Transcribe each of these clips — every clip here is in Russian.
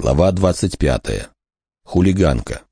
Глава 25. Хулиганка.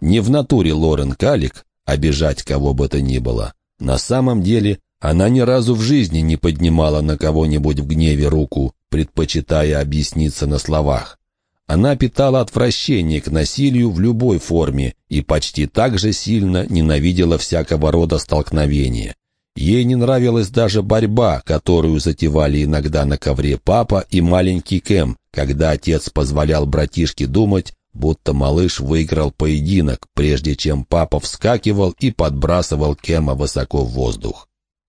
Не в натуре Лорен Калик обижать кого бы то ни было. На самом деле она ни разу в жизни не поднимала на кого-нибудь в гневе руку, предпочитая объясниться на словах. Она питала отвращение к насилию в любой форме и почти так же сильно ненавидела всякого рода столкновения. Ей не нравилась даже борьба, которую затевали иногда на ковре папа и маленький Кэм, когда отец позволял братишке думать, будто малыш выиграл поединок, прежде чем папа вскакивал и подбрасывал Кэма высоко в воздух.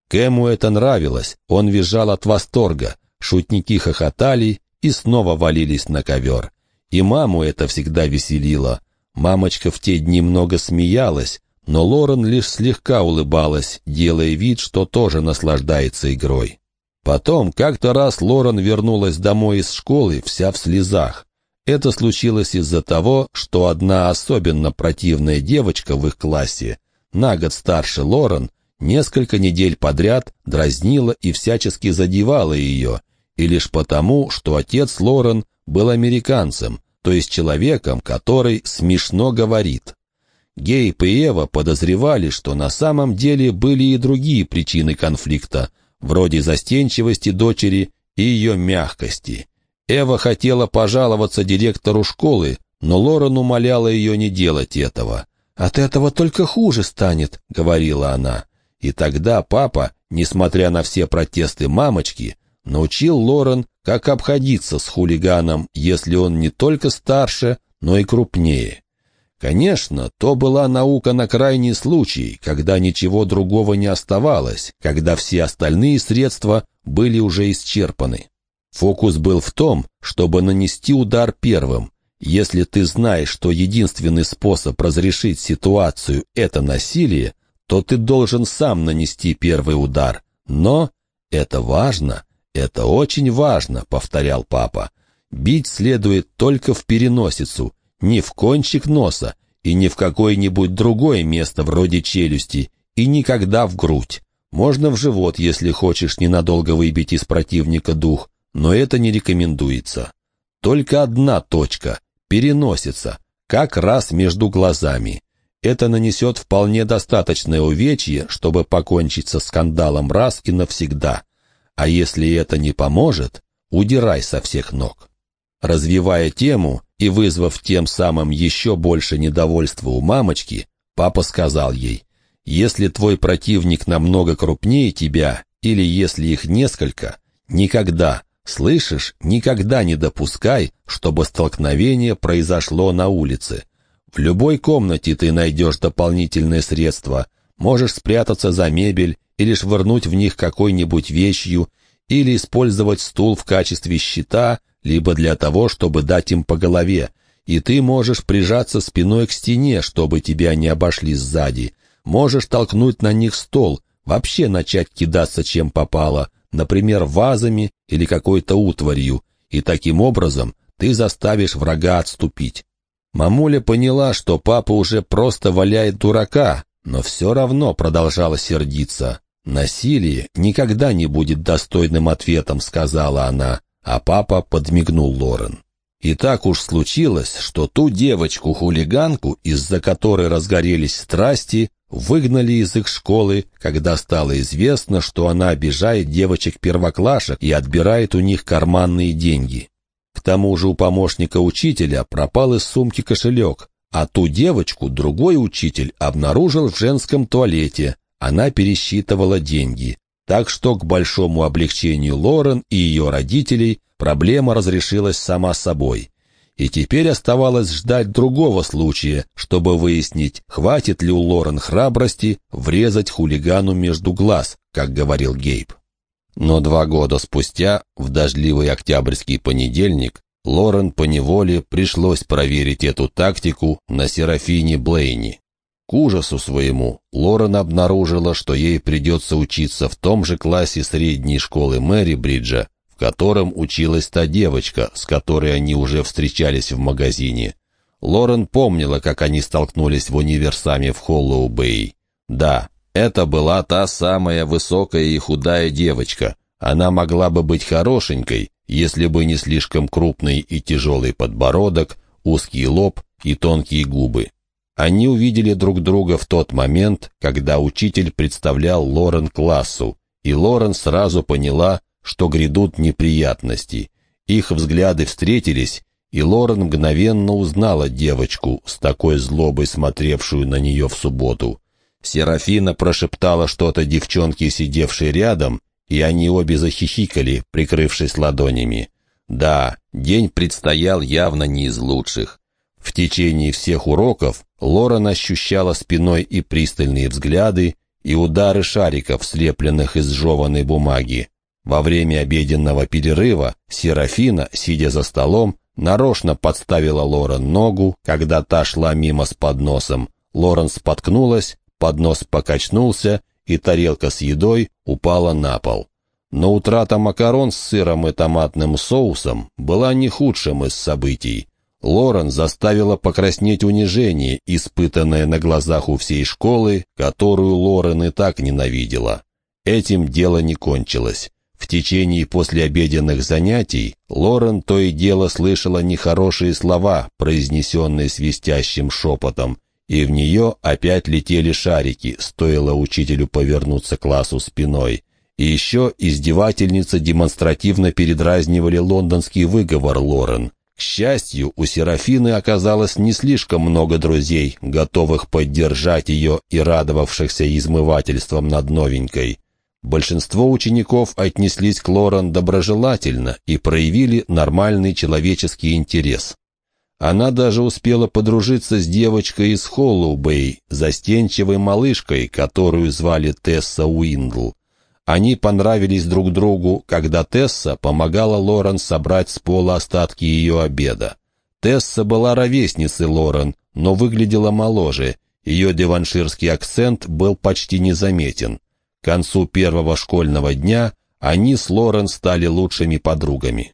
Кэму это нравилось, он визжал от восторга, шутники хохотали и снова валились на ковер. И маму это всегда веселило. Мамочка в те дни много смеялась, но Лорен лишь слегка улыбалась, делая вид, что тоже наслаждается игрой. Потом, как-то раз Лорен вернулась домой из школы, вся в слезах. Это случилось из-за того, что одна особенно противная девочка в их классе, на год старше Лорен, несколько недель подряд дразнила и всячески задевала ее, и лишь потому, что отец Лорен был американцем, то есть человеком, который смешно говорит. Гейб и Эва подозревали, что на самом деле были и другие причины конфликта, вроде застенчивости дочери и ее мягкости. Эва хотела пожаловаться директору школы, но Лорен умоляла ее не делать этого. «От этого только хуже станет», — говорила она. И тогда папа, несмотря на все протесты мамочки, научил Лорен, как обходиться с хулиганом, если он не только старше, но и крупнее. Конечно, то была наука на крайний случай, когда ничего другого не оставалось, когда все остальные средства были уже исчерпаны. Фокус был в том, чтобы нанести удар первым. Если ты знаешь, что единственный способ разрешить ситуацию — это насилие, то ты должен сам нанести первый удар. Но это важно, это очень важно, — повторял папа. Бить следует только в переносицу, не в кончик носа и не в какое-нибудь другое место вроде челюсти, и никогда в грудь. Можно в живот, если хочешь ненадолго выбить из противника дух, но это не рекомендуется. Только одна точка — переносится, как раз между глазами. Это нанесет вполне достаточное увечье, чтобы покончить со скандалом раз и навсегда. А если это не поможет, удирай со всех ног. Развивая тему и вызвав тем самым еще больше недовольства у мамочки, папа сказал ей, «Если твой противник намного крупнее тебя, или если их несколько, никогда, слышишь, никогда не допускай, чтобы столкновение произошло на улице. В любой комнате ты найдешь дополнительные средства, можешь спрятаться за мебель или швырнуть в них какой-нибудь вещью, или использовать стул в качестве щита – либо для того, чтобы дать им по голове, и ты можешь прижаться спиной к стене, чтобы тебя не обошли сзади. Можешь толкнуть на них стол, вообще начать кидаться чем попало, например, вазами или какой-то утварью, и таким образом ты заставишь врага отступить. Мамуля поняла, что папа уже просто валяет дурака, но все равно продолжала сердиться. «Насилие никогда не будет достойным ответом», — сказала она а папа подмигнул Лорен. И так уж случилось, что ту девочку-хулиганку, из-за которой разгорелись страсти, выгнали из их школы, когда стало известно, что она обижает девочек-первоклашек и отбирает у них карманные деньги. К тому же у помощника учителя пропал из сумки кошелек, а ту девочку другой учитель обнаружил в женском туалете. Она пересчитывала деньги. Так что, к большому облегчению Лорен и ее родителей, проблема разрешилась сама собой. И теперь оставалось ждать другого случая, чтобы выяснить, хватит ли у Лорен храбрости врезать хулигану между глаз, как говорил Гейб. Но два года спустя, в дождливый октябрьский понедельник, Лорен поневоле пришлось проверить эту тактику на Серафине Блейни. К ужасу своему Лорен обнаружила, что ей придется учиться в том же классе средней школы Мэри Бриджа, в котором училась та девочка, с которой они уже встречались в магазине. Лорен помнила, как они столкнулись в универсаме в Холлоу-Бэй. Да, это была та самая высокая и худая девочка. Она могла бы быть хорошенькой, если бы не слишком крупный и тяжелый подбородок, узкий лоб и тонкие губы. Они увидели друг друга в тот момент, когда учитель представлял Лорен классу, и Лорен сразу поняла, что грядут неприятности. Их взгляды встретились, и Лорен мгновенно узнала девочку, с такой злобой смотревшую на нее в субботу. Серафина прошептала что-то девчонке, сидевшей рядом, и они обе захихикали, прикрывшись ладонями. Да, день предстоял явно не из лучших. В течение всех уроков Лорен ощущала спиной и пристальные взгляды, и удары шариков, слепленных из жеванной бумаги. Во время обеденного перерыва Серафина, сидя за столом, нарочно подставила Лорен ногу, когда та шла мимо с подносом. Лорен споткнулась, поднос покачнулся, и тарелка с едой упала на пол. Но утрата макарон с сыром и томатным соусом была не худшим из событий. Лорен заставила покраснеть унижение, испытанное на глазах у всей школы, которую Лорен и так ненавидела. Этим дело не кончилось. В течение послеобеденных занятий Лорен то и дело слышала нехорошие слова, произнесенные свистящим шепотом, и в нее опять летели шарики, стоило учителю повернуться к классу спиной. И еще издевательницы демонстративно передразнивали лондонский выговор Лорен. К счастью, у Серафины оказалось не слишком много друзей, готовых поддержать ее и радовавшихся измывательствам над новенькой. Большинство учеников отнеслись к Лорен доброжелательно и проявили нормальный человеческий интерес. Она даже успела подружиться с девочкой из Холлоубей, застенчивой малышкой, которую звали Тесса Уиндл. Они понравились друг другу, когда Тесса помогала Лорен собрать с пола остатки ее обеда. Тесса была ровесницей Лорен, но выглядела моложе. Ее деванширский акцент был почти незаметен. К концу первого школьного дня они с Лорен стали лучшими подругами.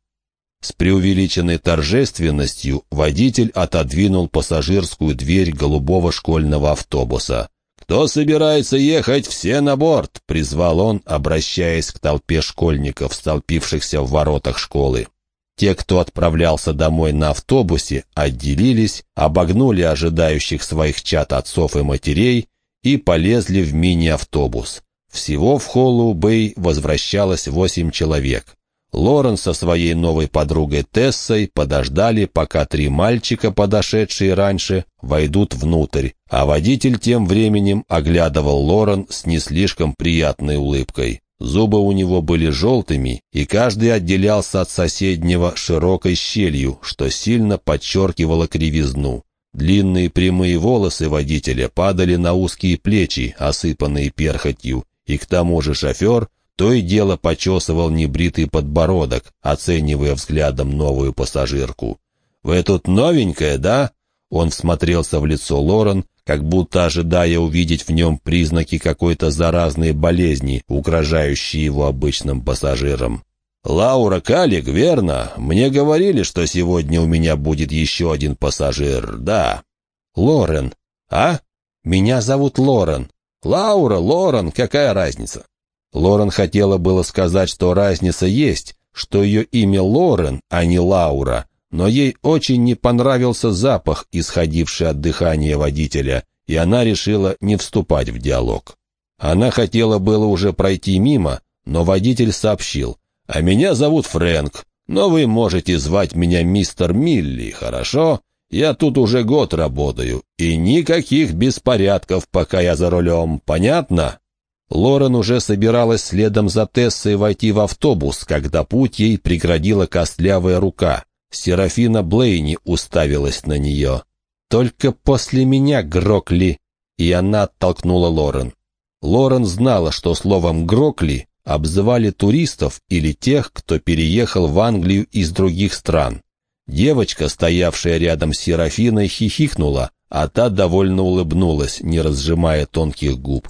С преувеличенной торжественностью водитель отодвинул пассажирскую дверь голубого школьного автобуса. «Кто собирается ехать, все на борт!» — призвал он, обращаясь к толпе школьников, столпившихся в воротах школы. Те, кто отправлялся домой на автобусе, отделились, обогнули ожидающих своих чат отцов и матерей и полезли в мини-автобус. Всего в Холлоу-Бэй возвращалось восемь человек. Лорен со своей новой подругой Тессой подождали, пока три мальчика, подошедшие раньше, войдут внутрь, а водитель тем временем оглядывал Лорен с не слишком приятной улыбкой. Зубы у него были желтыми, и каждый отделялся от соседнего широкой щелью, что сильно подчеркивало кривизну. Длинные прямые волосы водителя падали на узкие плечи, осыпанные перхотью, и к тому же шофер то и дело почесывал небритый подбородок, оценивая взглядом новую пассажирку. «Вы тут новенькая, да?» Он всмотрелся в лицо Лорен, как будто ожидая увидеть в нем признаки какой-то заразной болезни, угрожающей его обычным пассажирам. «Лаура Калик, верно? Мне говорили, что сегодня у меня будет еще один пассажир, да». «Лорен». «А? Меня зовут Лорен». «Лаура, Лорен, какая разница?» Лорен хотела было сказать, что разница есть, что ее имя Лорен, а не Лаура, но ей очень не понравился запах, исходивший от дыхания водителя, и она решила не вступать в диалог. Она хотела было уже пройти мимо, но водитель сообщил, «А меня зовут Фрэнк, но вы можете звать меня мистер Милли, хорошо? Я тут уже год работаю, и никаких беспорядков, пока я за рулем, понятно?» Лорен уже собиралась следом за Тессой войти в автобус, когда путь ей преградила костлявая рука. Серафина Блейни уставилась на нее. «Только после меня, Грокли!» И она оттолкнула Лорен. Лорен знала, что словом «Грокли» обзывали туристов или тех, кто переехал в Англию из других стран. Девочка, стоявшая рядом с Серафиной, хихикнула, а та довольно улыбнулась, не разжимая тонких губ.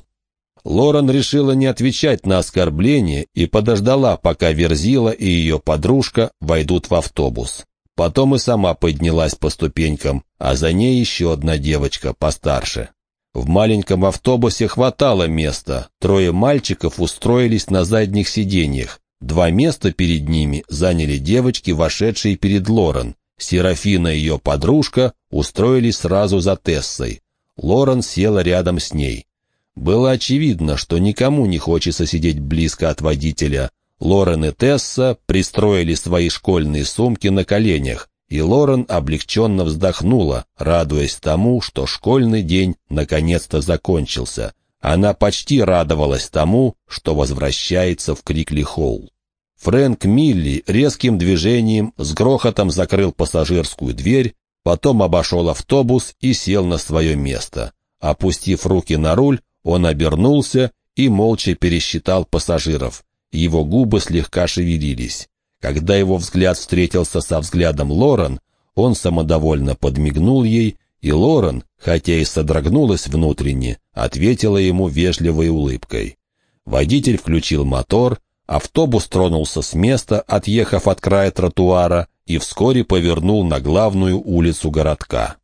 Лорен решила не отвечать на оскорбление и подождала, пока Верзила и ее подружка войдут в автобус. Потом и сама поднялась по ступенькам, а за ней еще одна девочка постарше. В маленьком автобусе хватало места, трое мальчиков устроились на задних сиденьях. Два места перед ними заняли девочки, вошедшие перед Лорен. Серафина и ее подружка устроились сразу за Тессой. Лорен села рядом с ней. Было очевидно, что никому не хочется сидеть близко от водителя. Лорен и Тесса пристроили свои школьные сумки на коленях, и Лорен облегченно вздохнула, радуясь тому, что школьный день наконец-то закончился. Она почти радовалась тому, что возвращается в Крикли-Холл. Фрэнк Милли резким движением с грохотом закрыл пассажирскую дверь, потом обошел автобус и сел на свое место. Опустив руки на руль, он обернулся и молча пересчитал пассажиров. Его губы слегка шевелились. Когда его взгляд встретился со взглядом Лорен, он самодовольно подмигнул ей, и Лорен, хотя и содрогнулась внутренне, ответила ему вежливой улыбкой. Водитель включил мотор, автобус тронулся с места, отъехав от края тротуара, и вскоре повернул на главную улицу городка.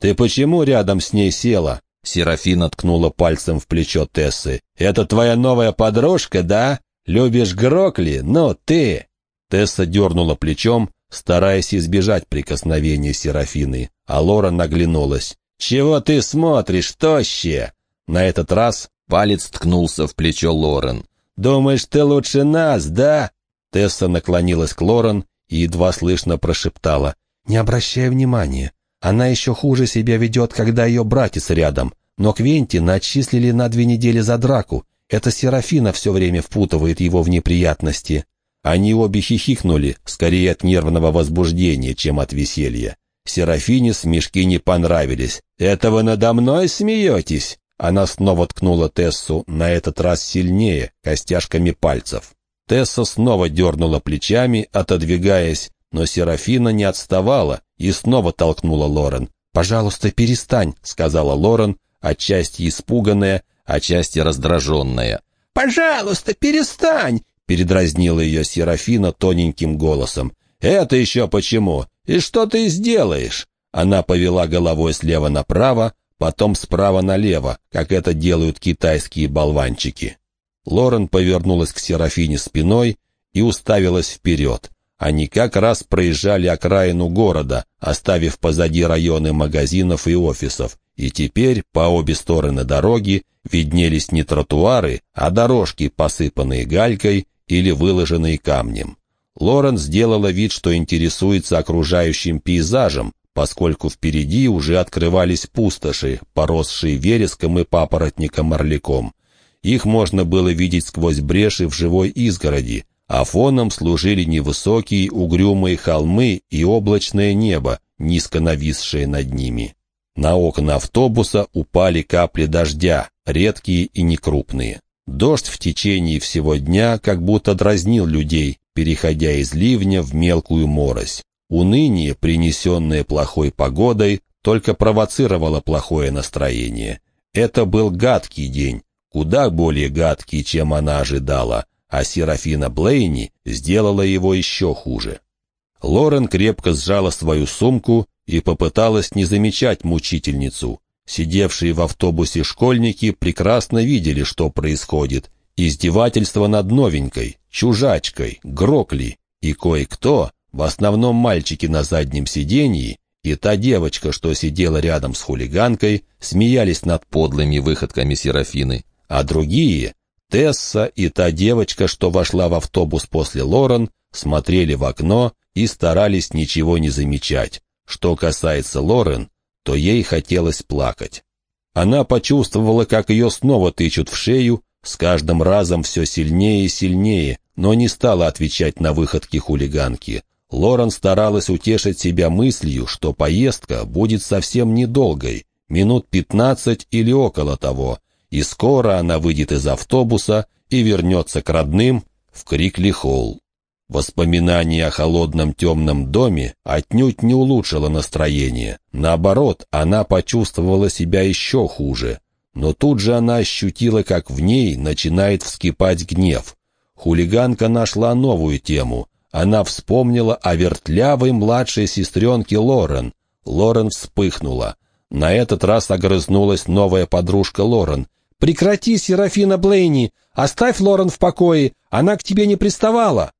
«Ты почему рядом с ней села?» Серафина ткнула пальцем в плечо Тессы. «Это твоя новая подружка, да? Любишь Грокли? Ну, ты!» Тесса дернула плечом, стараясь избежать прикосновения Серафины, а Лора наглянулась. «Чего ты смотришь, тоще?» На этот раз палец ткнулся в плечо Лорен. «Думаешь, ты лучше нас, да?» Тесса наклонилась к Лорен и едва слышно прошептала. «Не обращай внимания. Она еще хуже себя ведет, когда ее братец рядом. Но Квентина отчислили на две недели за драку. Это Серафина все время впутывает его в неприятности». Они обе хихикнули, скорее от нервного возбуждения, чем от веселья. Серафине смешки не понравились. «Это вы надо мной смеетесь?» Она снова ткнула Тессу, на этот раз сильнее, костяшками пальцев. Тесса снова дернула плечами, отодвигаясь, но Серафина не отставала и снова толкнула Лорен. «Пожалуйста, перестань», — сказала Лорен, отчасти испуганная, отчасти раздраженная. «Пожалуйста, перестань!» Передразнила ее Серафина тоненьким голосом. «Это еще почему? И что ты сделаешь?» Она повела головой слева направо, потом справа налево, как это делают китайские болванчики. Лорен повернулась к Серафине спиной и уставилась вперед. Они как раз проезжали окраину города, оставив позади районы магазинов и офисов, и теперь по обе стороны дороги виднелись не тротуары, а дорожки, посыпанные галькой или выложенные камнем. Лорен сделала вид, что интересуется окружающим пейзажем, поскольку впереди уже открывались пустоши, поросшие вереском и папоротником-орляком. Их можно было видеть сквозь бреши в живой изгороди, а фоном служили невысокие угрюмые холмы и облачное небо, низко нависшее над ними. На окна автобуса упали капли дождя, редкие и некрупные. Дождь в течение всего дня как будто дразнил людей, переходя из ливня в мелкую морось. Уныние, принесенное плохой погодой, только провоцировало плохое настроение. Это был гадкий день, куда более гадкий, чем она ожидала, а Серафина Блейни сделала его еще хуже. Лорен крепко сжала свою сумку и попыталась не замечать мучительницу. Сидевшие в автобусе школьники прекрасно видели, что происходит. Издевательство над новенькой, чужачкой, грокли. И кое-кто, в основном мальчики на заднем сиденье, и та девочка, что сидела рядом с хулиганкой, смеялись над подлыми выходками Серафины. А другие, Тесса и та девочка, что вошла в автобус после Лорен, смотрели в окно и старались ничего не замечать. Что касается Лорен, то ей хотелось плакать. Она почувствовала, как ее снова тычут в шею, с каждым разом все сильнее и сильнее, но не стала отвечать на выходки хулиганки. Лорен старалась утешить себя мыслью, что поездка будет совсем недолгой, минут пятнадцать или около того, и скоро она выйдет из автобуса и вернется к родным в Крикли-Холл. Воспоминание о холодном темном доме отнюдь не улучшило настроение. Наоборот, она почувствовала себя еще хуже. Но тут же она ощутила, как в ней начинает вскипать гнев. Хулиганка нашла новую тему. Она вспомнила о вертлявой младшей сестренке Лорен. Лорен вспыхнула. На этот раз огрызнулась новая подружка Лорен. «Прекрати, Серафина Блейни! Оставь Лорен в покое! Она к тебе не приставала!»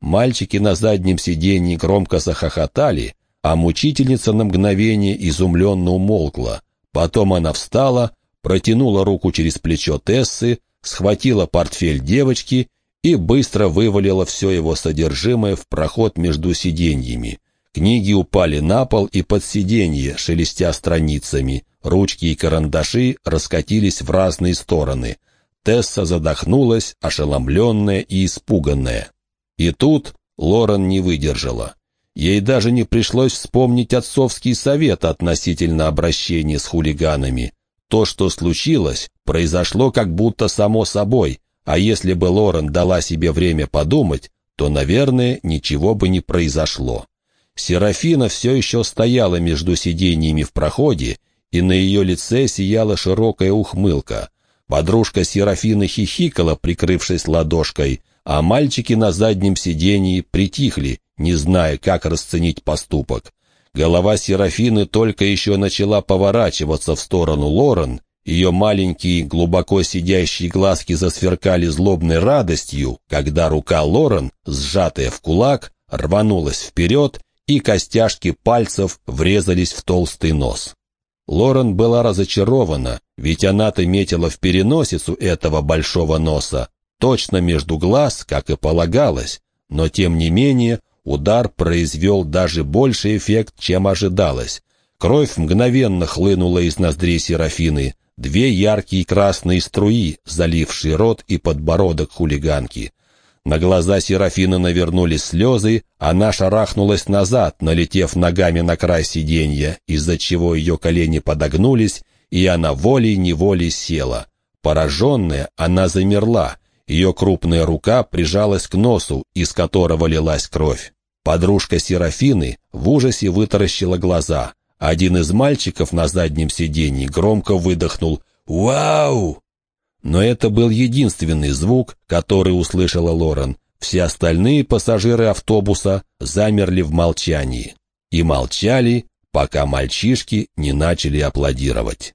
Мальчики на заднем сиденье громко захохотали, а мучительница на мгновение изумленно умолкла. Потом она встала, протянула руку через плечо Тессы, схватила портфель девочки и быстро вывалила все его содержимое в проход между сиденьями. Книги упали на пол и под сиденье, шелестя страницами. Ручки и карандаши раскатились в разные стороны. Тесса задохнулась, ошеломленная и испуганная. И тут Лорен не выдержала. Ей даже не пришлось вспомнить отцовский совет относительно обращения с хулиганами. То, что случилось, произошло как будто само собой, а если бы Лорен дала себе время подумать, то, наверное, ничего бы не произошло. Серафина все еще стояла между сиденьями в проходе, и на ее лице сияла широкая ухмылка. Подружка Серафины хихикала, прикрывшись ладошкой, а мальчики на заднем сиденье притихли, не зная, как расценить поступок. Голова Серафины только еще начала поворачиваться в сторону Лорен, ее маленькие, глубоко сидящие глазки засверкали злобной радостью, когда рука Лорен, сжатая в кулак, рванулась вперед и костяшки пальцев врезались в толстый нос. Лорен была разочарована, ведь она-то метила в переносицу этого большого носа, точно между глаз, как и полагалось, но тем не менее удар произвел даже больший эффект, чем ожидалось. Кровь мгновенно хлынула из ноздрей Серафины, две яркие красные струи, залившие рот и подбородок хулиганки. На глаза Серафины навернулись слезы, она шарахнулась назад, налетев ногами на край сиденья, из-за чего ее колени подогнулись, и она волей-неволей села. Пораженная, она замерла, ее крупная рука прижалась к носу, из которого лилась кровь. Подружка Серафины в ужасе вытаращила глаза. Один из мальчиков на заднем сиденье громко выдохнул «Вау!» Но это был единственный звук, который услышала Лорен. Все остальные пассажиры автобуса замерли в молчании. И молчали, пока мальчишки не начали аплодировать.